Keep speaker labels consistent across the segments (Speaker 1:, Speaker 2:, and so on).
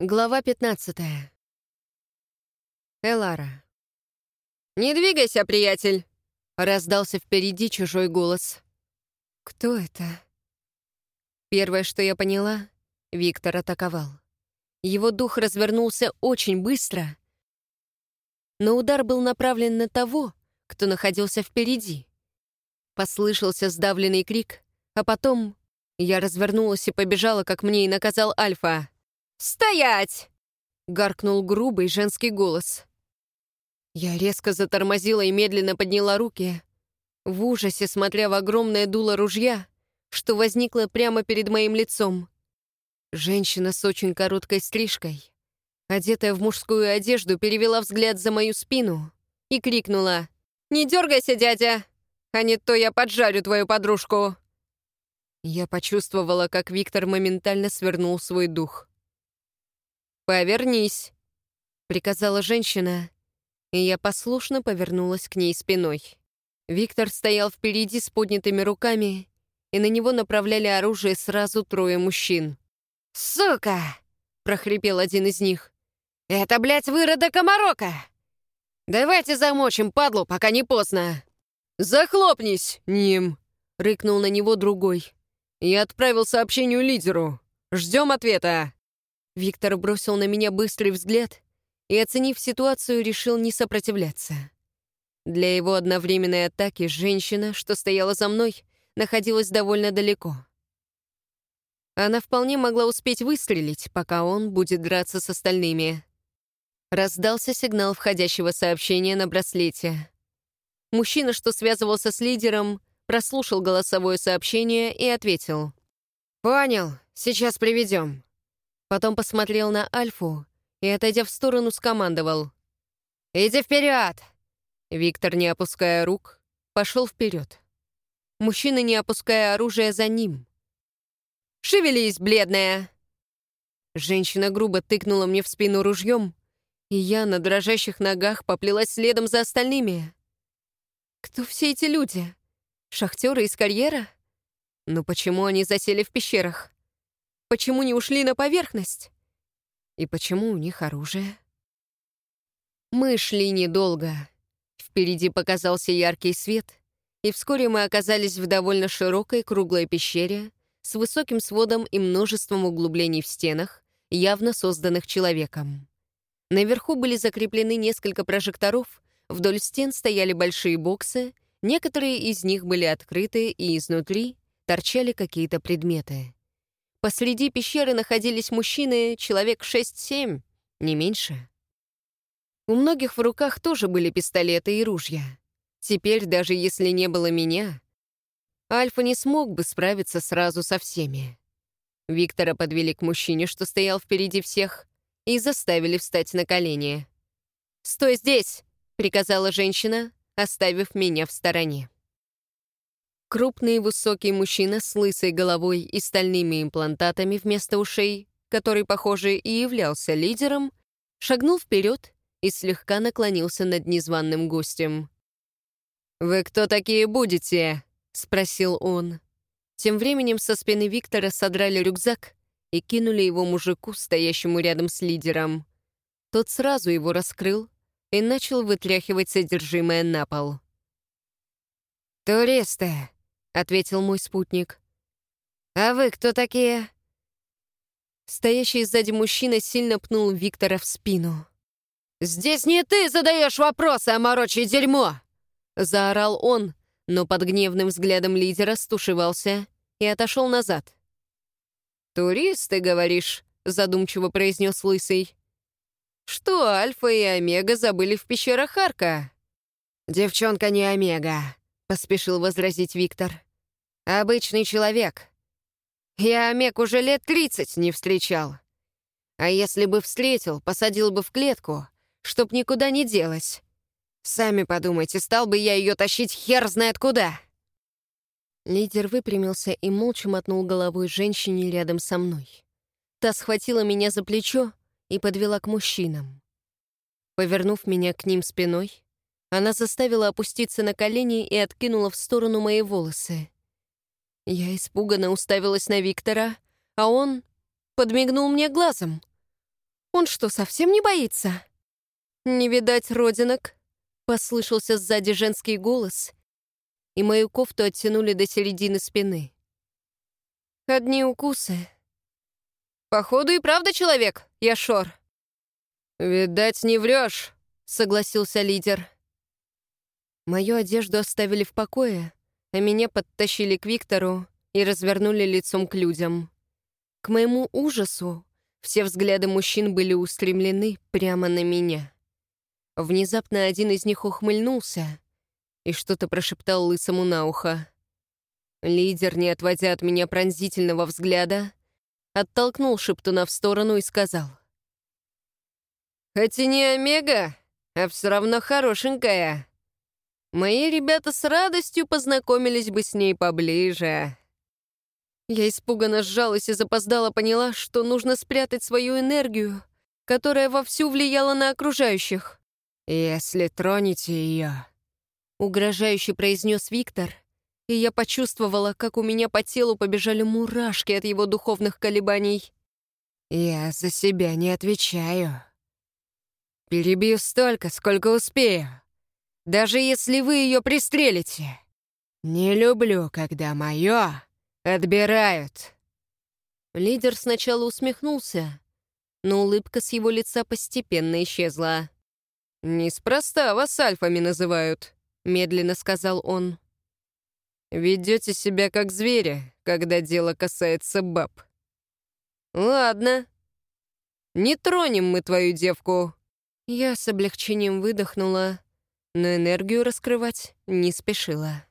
Speaker 1: Глава 15. Элара. «Не двигайся, приятель!» — раздался впереди чужой голос. «Кто это?» Первое, что я поняла, Виктор атаковал. Его дух развернулся очень быстро, но удар был направлен на того, кто находился впереди. Послышался сдавленный крик, а потом я развернулась и побежала, как мне и наказал Альфа. «Стоять!» — гаркнул грубый женский голос. Я резко затормозила и медленно подняла руки, в ужасе смотря в огромное дуло ружья, что возникло прямо перед моим лицом. Женщина с очень короткой стрижкой, одетая в мужскую одежду, перевела взгляд за мою спину и крикнула «Не дергайся, дядя, а не то я поджарю твою подружку!» Я почувствовала, как Виктор моментально свернул свой дух. «Повернись», — приказала женщина, и я послушно повернулась к ней спиной. Виктор стоял впереди с поднятыми руками, и на него направляли оружие сразу трое мужчин. «Сука!» — прохрипел один из них. «Это, блядь, выродок Комарока! Давайте замочим падлу, пока не поздно!» «Захлопнись, Ним!» — рыкнул на него другой. «Я отправил сообщению лидеру. Ждем ответа!» Виктор бросил на меня быстрый взгляд и, оценив ситуацию, решил не сопротивляться. Для его одновременной атаки женщина, что стояла за мной, находилась довольно далеко. Она вполне могла успеть выстрелить, пока он будет драться с остальными. Раздался сигнал входящего сообщения на браслете. Мужчина, что связывался с лидером, прослушал голосовое сообщение и ответил. «Понял, сейчас приведем». Потом посмотрел на Альфу и, отойдя в сторону, скомандовал. «Иди вперед!» Виктор, не опуская рук, пошел вперед. Мужчина, не опуская оружия, за ним. «Шевелись, бледная!» Женщина грубо тыкнула мне в спину ружьем, и я на дрожащих ногах поплелась следом за остальными. Кто все эти люди? Шахтеры из карьера? Но почему они засели в пещерах? Почему не ушли на поверхность? И почему у них оружие? Мы шли недолго. Впереди показался яркий свет, и вскоре мы оказались в довольно широкой круглой пещере с высоким сводом и множеством углублений в стенах, явно созданных человеком. Наверху были закреплены несколько прожекторов, вдоль стен стояли большие боксы, некоторые из них были открыты, и изнутри торчали какие-то предметы. Посреди пещеры находились мужчины, человек 6-7, не меньше. У многих в руках тоже были пистолеты и ружья. Теперь, даже если не было меня, Альфа не смог бы справиться сразу со всеми. Виктора подвели к мужчине, что стоял впереди всех, и заставили встать на колени. «Стой здесь!» — приказала женщина, оставив меня в стороне. Крупный высокий мужчина с лысой головой и стальными имплантатами вместо ушей, который, похоже, и являлся лидером, шагнул вперед и слегка наклонился над незваным гостем. «Вы кто такие будете?» — спросил он. Тем временем со спины Виктора содрали рюкзак и кинули его мужику, стоящему рядом с лидером. Тот сразу его раскрыл и начал вытряхивать содержимое на пол. «Туристы!» — ответил мой спутник. «А вы кто такие?» Стоящий сзади мужчина сильно пнул Виктора в спину. «Здесь не ты задаешь вопросы, а морочи дерьмо!» Заорал он, но под гневным взглядом лидера стушевался и отошел назад. «Туристы, говоришь?» — задумчиво произнес Лысый. «Что Альфа и Омега забыли в пещерах Арка?» «Девчонка не Омега», — поспешил возразить Виктор. «Обычный человек. Я Омег уже лет тридцать не встречал. А если бы встретил, посадил бы в клетку, чтоб никуда не делась. Сами подумайте, стал бы я ее тащить хер знает куда». Лидер выпрямился и молча мотнул головой женщине рядом со мной. Та схватила меня за плечо и подвела к мужчинам. Повернув меня к ним спиной, она заставила опуститься на колени и откинула в сторону мои волосы. Я испуганно уставилась на Виктора, а он подмигнул мне глазом. Он что, совсем не боится? Не видать родинок? Послышался сзади женский голос, и мою кофту оттянули до середины спины. Одни укусы. Походу и правда человек, я Шор. «Видать, не врешь», — согласился лидер. Мою одежду оставили в покое, а меня подтащили к Виктору и развернули лицом к людям. К моему ужасу все взгляды мужчин были устремлены прямо на меня. Внезапно один из них ухмыльнулся и что-то прошептал лысому на ухо. Лидер, не отводя от меня пронзительного взгляда, оттолкнул шептуна в сторону и сказал. «Хоть и не Омега, а все равно хорошенькая. Мои ребята с радостью познакомились бы с ней поближе». Я испуганно сжалась и запоздала поняла, что нужно спрятать свою энергию, которая вовсю влияла на окружающих. «Если тронете ее», — угрожающе произнес Виктор, и я почувствовала, как у меня по телу побежали мурашки от его духовных колебаний. «Я за себя не отвечаю. Перебью столько, сколько успею, даже если вы ее пристрелите. Не люблю, когда мое отбирают». Лидер сначала усмехнулся, но улыбка с его лица постепенно исчезла. «Неспроста вас альфами называют», — медленно сказал он. «Ведете себя как звери, когда дело касается баб». «Ладно. Не тронем мы твою девку». Я с облегчением выдохнула, но энергию раскрывать не спешила.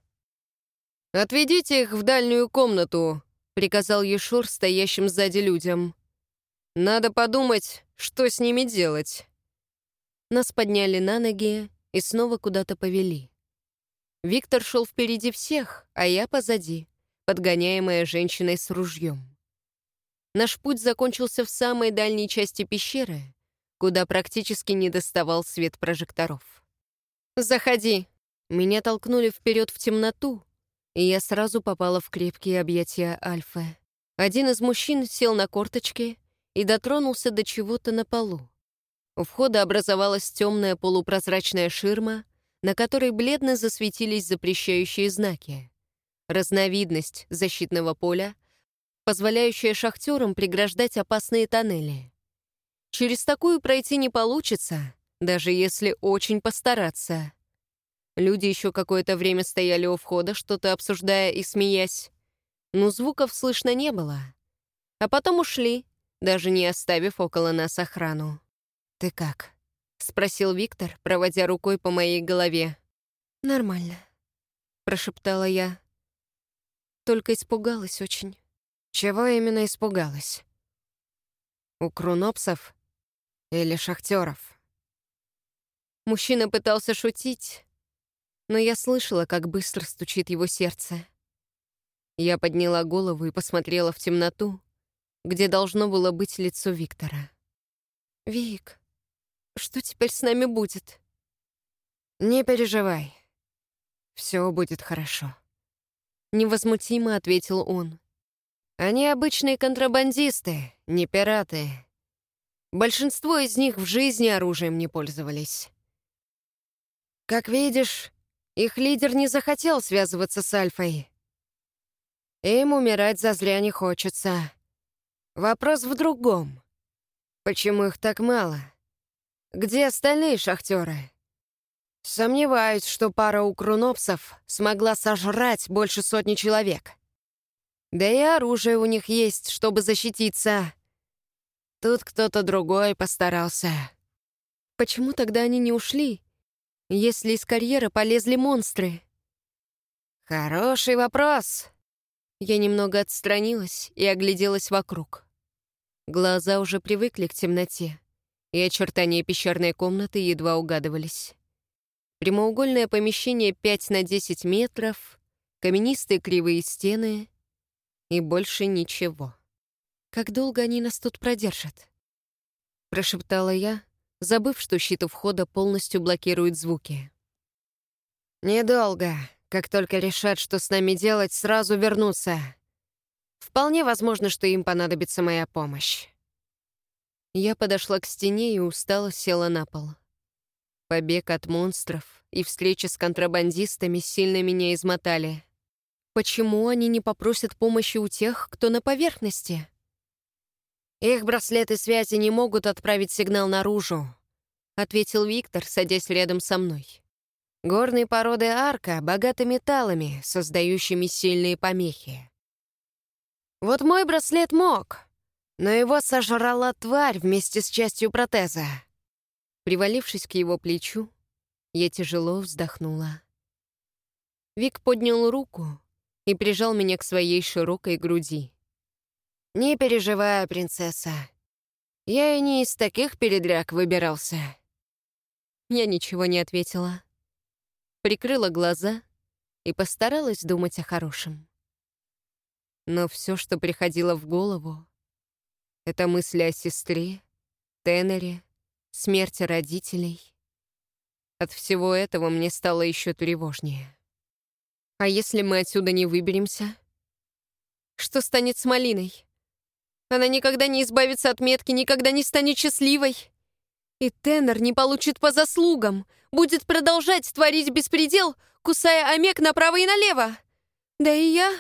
Speaker 1: «Отведите их в дальнюю комнату», — приказал Ешур стоящим сзади людям. «Надо подумать, что с ними делать». Нас подняли на ноги и снова куда-то повели. Виктор шел впереди всех, а я позади, подгоняемая женщиной с ружьем. Наш путь закончился в самой дальней части пещеры, куда практически не доставал свет прожекторов. «Заходи!» Меня толкнули вперед в темноту, и я сразу попала в крепкие объятия Альфы. Один из мужчин сел на корточки и дотронулся до чего-то на полу. У входа образовалась темная полупрозрачная ширма, на которой бледно засветились запрещающие знаки. Разновидность защитного поля, позволяющая шахтерам преграждать опасные тоннели. Через такую пройти не получится, даже если очень постараться. Люди еще какое-то время стояли у входа, что-то обсуждая и смеясь. Но звуков слышно не было. А потом ушли, даже не оставив около нас охрану. «Ты как?» — спросил Виктор, проводя рукой по моей голове. «Нормально», — прошептала я. Только испугалась очень. Чего именно испугалась? У крунопсов или шахтеров? Мужчина пытался шутить, но я слышала, как быстро стучит его сердце. Я подняла голову и посмотрела в темноту, где должно было быть лицо Виктора. «Вик, что теперь с нами будет? Не переживай. Все будет хорошо. Невозмутимо ответил он. Они обычные контрабандисты, не пираты. Большинство из них в жизни оружием не пользовались. Как видишь, их лидер не захотел связываться с Альфой. Им умирать зазря не хочется. Вопрос в другом. Почему их так мало? Где остальные шахтеры? Сомневаюсь, что пара укрунопсов смогла сожрать больше сотни человек. Да и оружие у них есть, чтобы защититься. Тут кто-то другой постарался. Почему тогда они не ушли, если из карьера полезли монстры? Хороший вопрос. Я немного отстранилась и огляделась вокруг. Глаза уже привыкли к темноте и очертания пещерной комнаты едва угадывались. Прямоугольное помещение 5 на 10 метров, каменистые кривые стены и больше ничего. «Как долго они нас тут продержат?» Прошептала я, забыв, что щит у входа полностью блокирует звуки. «Недолго. Как только решат, что с нами делать, сразу вернутся. Вполне возможно, что им понадобится моя помощь». Я подошла к стене и устало села на пол. Побег от монстров и встреча с контрабандистами сильно меня измотали. Почему они не попросят помощи у тех, кто на поверхности? Их браслеты связи не могут отправить сигнал наружу, ответил Виктор, садясь рядом со мной. Горные породы арка богаты металлами, создающими сильные помехи. Вот мой браслет мог, но его сожрала тварь вместе с частью протеза. Привалившись к его плечу, я тяжело вздохнула. Вик поднял руку и прижал меня к своей широкой груди. «Не переживай, принцесса. Я и не из таких передряг выбирался». Я ничего не ответила. Прикрыла глаза и постаралась думать о хорошем. Но все, что приходило в голову, это мысли о сестре, Теннере, смерти родителей. От всего этого мне стало еще тревожнее. А если мы отсюда не выберемся? Что станет с Малиной? Она никогда не избавится от метки, никогда не станет счастливой. И Теннер не получит по заслугам, будет продолжать творить беспредел, кусая омек направо и налево. Да и я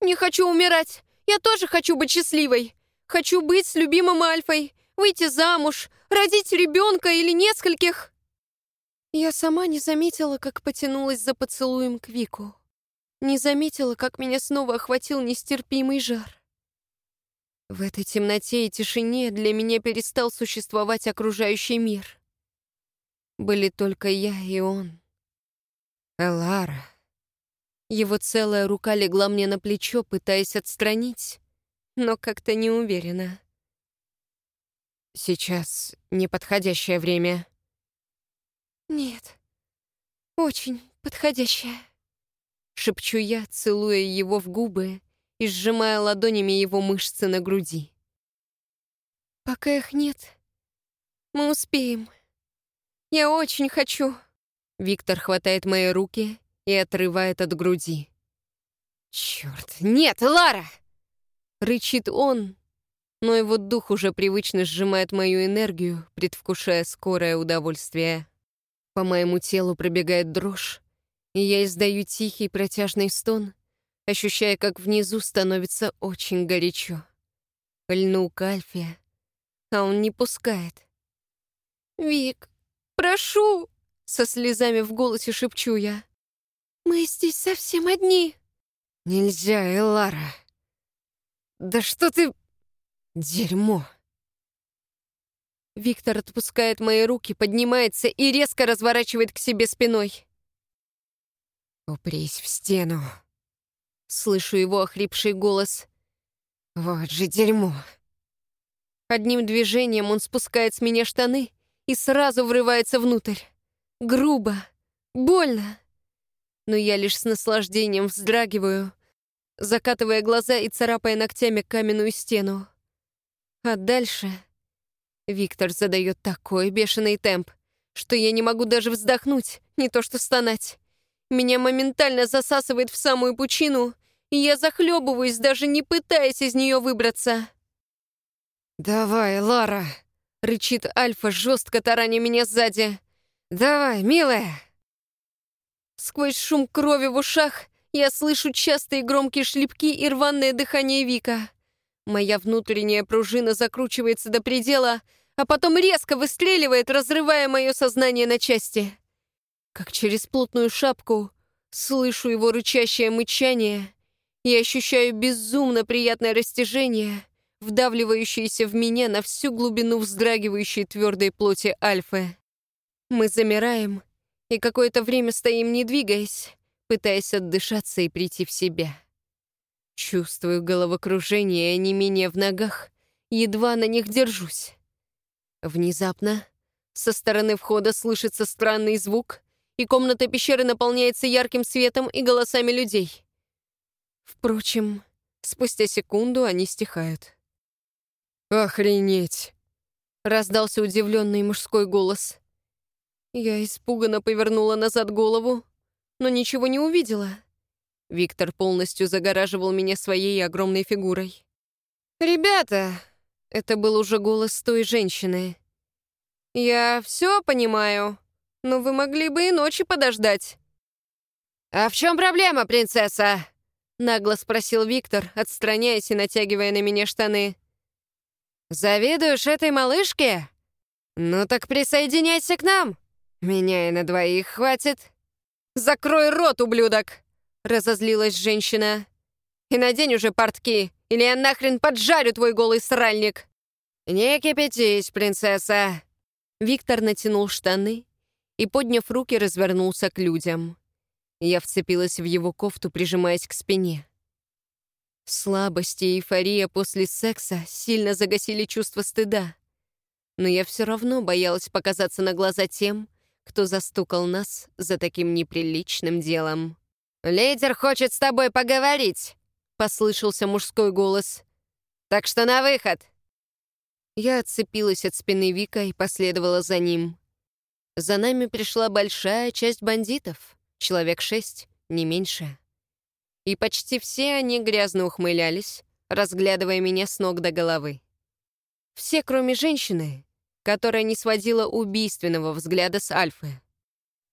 Speaker 1: не хочу умирать. Я тоже хочу быть счастливой. Хочу быть с любимым Альфой, выйти замуж, родить ребенка или нескольких. Я сама не заметила, как потянулась за поцелуем к Вику. Не заметила, как меня снова охватил нестерпимый жар. В этой темноте и тишине для меня перестал существовать окружающий мир. Были только я и он. Элара. Его целая рука легла мне на плечо, пытаясь отстранить, но как-то не уверена. Сейчас неподходящее время. Нет, очень подходящее. Шепчу я, целуя его в губы и сжимая ладонями его мышцы на груди. «Пока их нет, мы успеем. Я очень хочу». Виктор хватает мои руки и отрывает от груди. «Черт, нет, Лара!» Рычит он, но его дух уже привычно сжимает мою энергию, предвкушая скорое удовольствие. По моему телу пробегает дрожь, и я издаю тихий протяжный стон — ощущая, как внизу становится очень горячо. Льну к Альфе, а он не пускает. «Вик, прошу!» — со слезами в голосе шепчу я. «Мы здесь совсем одни!» «Нельзя, Элара!» «Да что ты...» «Дерьмо!» Виктор отпускает мои руки, поднимается и резко разворачивает к себе спиной. «Упрись в стену!» Слышу его охрипший голос. «Вот же дерьмо!» Одним движением он спускает с меня штаны и сразу врывается внутрь. Грубо, больно. Но я лишь с наслаждением вздрагиваю, закатывая глаза и царапая ногтями каменную стену. А дальше Виктор задает такой бешеный темп, что я не могу даже вздохнуть, не то что стонать. Меня моментально засасывает в самую пучину, и я захлебываюсь, даже не пытаясь из нее выбраться. «Давай, Лара!» — рычит Альфа, жестко тараня меня сзади. «Давай, милая!» Сквозь шум крови в ушах я слышу частые громкие шлепки и рваное дыхание Вика. Моя внутренняя пружина закручивается до предела, а потом резко выстреливает, разрывая мое сознание на части как через плотную шапку слышу его рычащее мычание и ощущаю безумно приятное растяжение, вдавливающееся в меня на всю глубину вздрагивающей твердой плоти Альфы. Мы замираем и какое-то время стоим, не двигаясь, пытаясь отдышаться и прийти в себя. Чувствую головокружение и онемение в ногах, едва на них держусь. Внезапно со стороны входа слышится странный звук, и комната пещеры наполняется ярким светом и голосами людей. Впрочем, спустя секунду они стихают. «Охренеть!» — раздался удивленный мужской голос. Я испуганно повернула назад голову, но ничего не увидела. Виктор полностью загораживал меня своей огромной фигурой. «Ребята, Это был уже голос той женщины. «Я все понимаю, но вы могли бы и ночи подождать». «А в чем проблема, принцесса?» — нагло спросил Виктор, отстраняясь и натягивая на меня штаны. «Завидуешь этой малышке? Ну так присоединяйся к нам. Меня и на двоих хватит». «Закрой рот, ублюдок!» — разозлилась женщина. «И надень уже портки, или я нахрен поджарю твой голый сральник!» «Не кипятись, принцесса!» Виктор натянул штаны и, подняв руки, развернулся к людям. Я вцепилась в его кофту, прижимаясь к спине. Слабость и эйфория после секса сильно загасили чувство стыда. Но я все равно боялась показаться на глаза тем, кто застукал нас за таким неприличным делом. «Лидер хочет с тобой поговорить!» — послышался мужской голос. «Так что на выход!» Я отцепилась от спины Вика и последовала за ним. За нами пришла большая часть бандитов, человек шесть, не меньше. И почти все они грязно ухмылялись, разглядывая меня с ног до головы. Все, кроме женщины, которая не сводила убийственного взгляда с Альфы.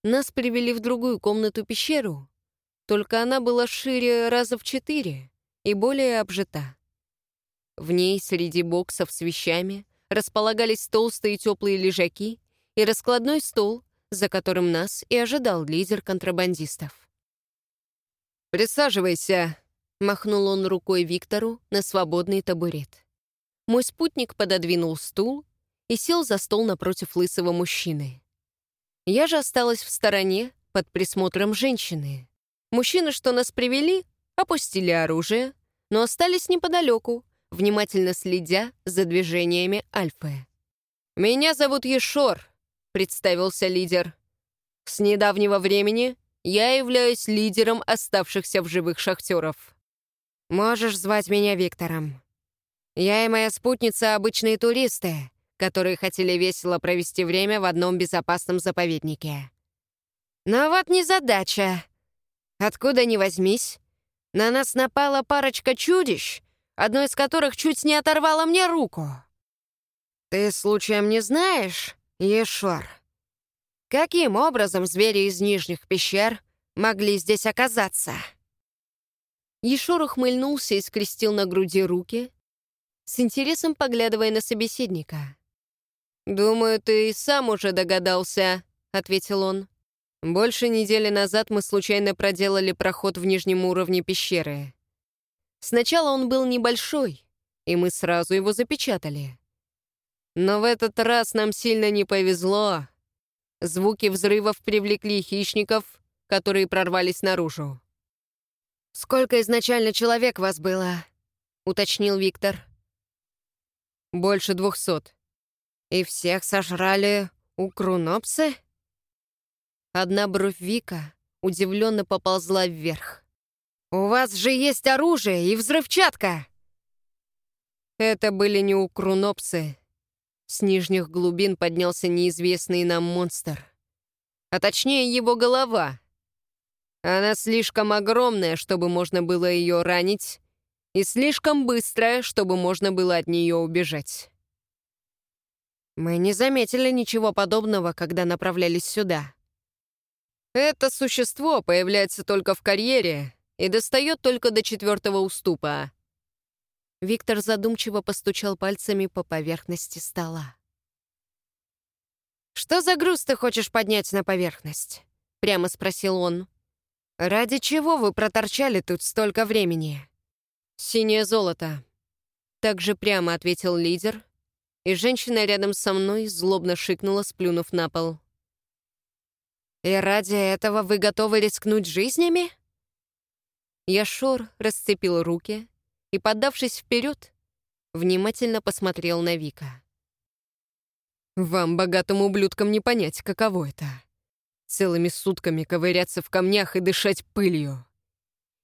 Speaker 1: Нас привели в другую комнату-пещеру, только она была шире раза в четыре и более обжита. В ней среди боксов с вещами располагались толстые теплые лежаки и раскладной стол, за которым нас и ожидал лидер контрабандистов. «Присаживайся», — махнул он рукой Виктору на свободный табурет. Мой спутник пододвинул стул и сел за стол напротив лысого мужчины. Я же осталась в стороне под присмотром женщины. Мужчины, что нас привели, опустили оружие, но остались неподалеку, внимательно следя за движениями Альфы. «Меня зовут Ешор», — представился лидер. «С недавнего времени я являюсь лидером оставшихся в живых шахтеров. Можешь звать меня Виктором. Я и моя спутница — обычные туристы, которые хотели весело провести время в одном безопасном заповеднике. Но вот незадача. Откуда ни возьмись, на нас напала парочка чудищ, одно из которых чуть не оторвало мне руку. Ты случаем не знаешь, Ешор, каким образом звери из нижних пещер могли здесь оказаться? Ешор ухмыльнулся и скрестил на груди руки, с интересом поглядывая на собеседника. «Думаю, ты и сам уже догадался», — ответил он. «Больше недели назад мы случайно проделали проход в нижнем уровне пещеры. Сначала он был небольшой, и мы сразу его запечатали. Но в этот раз нам сильно не повезло. Звуки взрывов привлекли хищников, которые прорвались наружу. «Сколько изначально человек вас было?» — уточнил Виктор. «Больше двухсот», и всех сожрали укрунопсы? Одна бровь Вика удивленно поползла вверх. «У вас же есть оружие и взрывчатка!» Это были не укрунопсы. С нижних глубин поднялся неизвестный нам монстр. А точнее, его голова. Она слишком огромная, чтобы можно было ее ранить, и слишком быстрая, чтобы можно было от нее убежать. Мы не заметили ничего подобного, когда направлялись сюда. Это существо появляется только в карьере и достает только до четвертого уступа. Виктор задумчиво постучал пальцами по поверхности стола. «Что за груз ты хочешь поднять на поверхность?» — прямо спросил он. «Ради чего вы проторчали тут столько времени?» «Синее золото», — так же прямо ответил лидер, и женщина рядом со мной злобно шикнула, сплюнув на пол. «И ради этого вы готовы рискнуть жизнями?» Яшор расцепил руки и, поддавшись вперед, внимательно посмотрел на Вика. «Вам, богатым ублюдкам, не понять, каково это. Целыми сутками ковыряться в камнях и дышать пылью.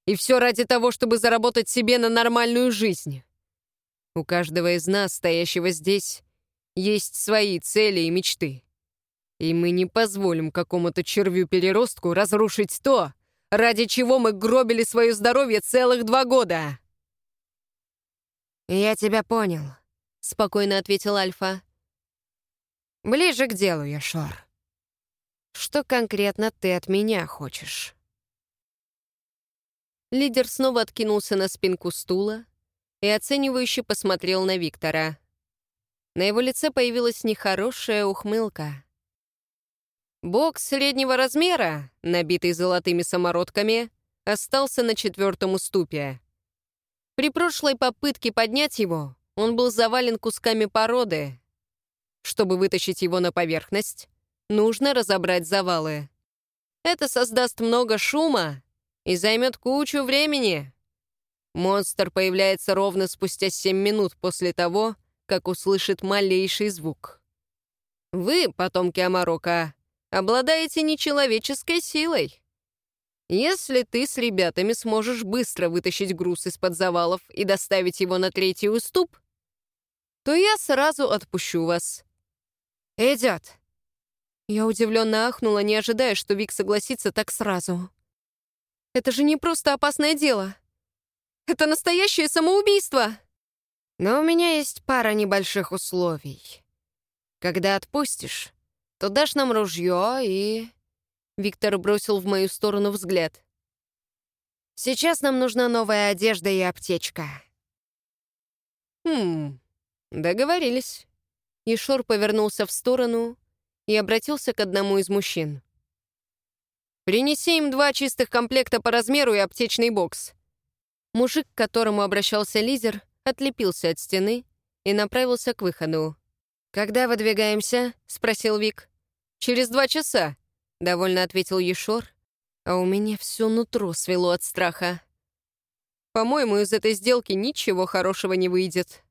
Speaker 1: И все ради того, чтобы заработать себе на нормальную жизнь. У каждого из нас, стоящего здесь, есть свои цели и мечты. И мы не позволим какому-то червю-переростку разрушить то, ради чего мы гробили свое здоровье целых два года. «Я тебя понял», — спокойно ответил Альфа.
Speaker 2: «Ближе к делу, Яшор. Что конкретно ты от меня хочешь?»
Speaker 1: Лидер снова откинулся на спинку стула и оценивающе посмотрел на Виктора. На его лице появилась нехорошая ухмылка. Бокс среднего размера, набитый золотыми самородками, остался на четвертом уступе. При прошлой попытке поднять его он был завален кусками породы. Чтобы вытащить его на поверхность, нужно разобрать завалы. Это создаст много шума и займет кучу времени. Монстр появляется ровно спустя 7 минут после того, как услышит малейший звук. Вы, потомки Амарока, обладаете нечеловеческой силой. Если ты с ребятами сможешь быстро вытащить груз из-под завалов и доставить его на третий уступ, то я сразу отпущу вас. Идет. Я удивленно ахнула, не ожидая, что Вик согласится так сразу. Это же не просто опасное дело. Это настоящее самоубийство.
Speaker 2: Но у меня есть пара небольших условий. Когда отпустишь, то дашь нам ружье и...»
Speaker 1: Виктор бросил в мою сторону взгляд.
Speaker 2: «Сейчас нам нужна новая одежда и аптечка».
Speaker 1: «Хм, договорились». Ишор повернулся в сторону и обратился к одному из мужчин. «Принеси им два чистых комплекта по размеру и аптечный бокс». Мужик, к которому обращался лидер, отлепился от стены и направился к выходу.
Speaker 2: «Когда выдвигаемся?» — спросил Вик.
Speaker 1: «Через два часа», — довольно ответил Ешор, а у меня все нутро свело от страха. «По-моему, из этой сделки ничего хорошего не выйдет».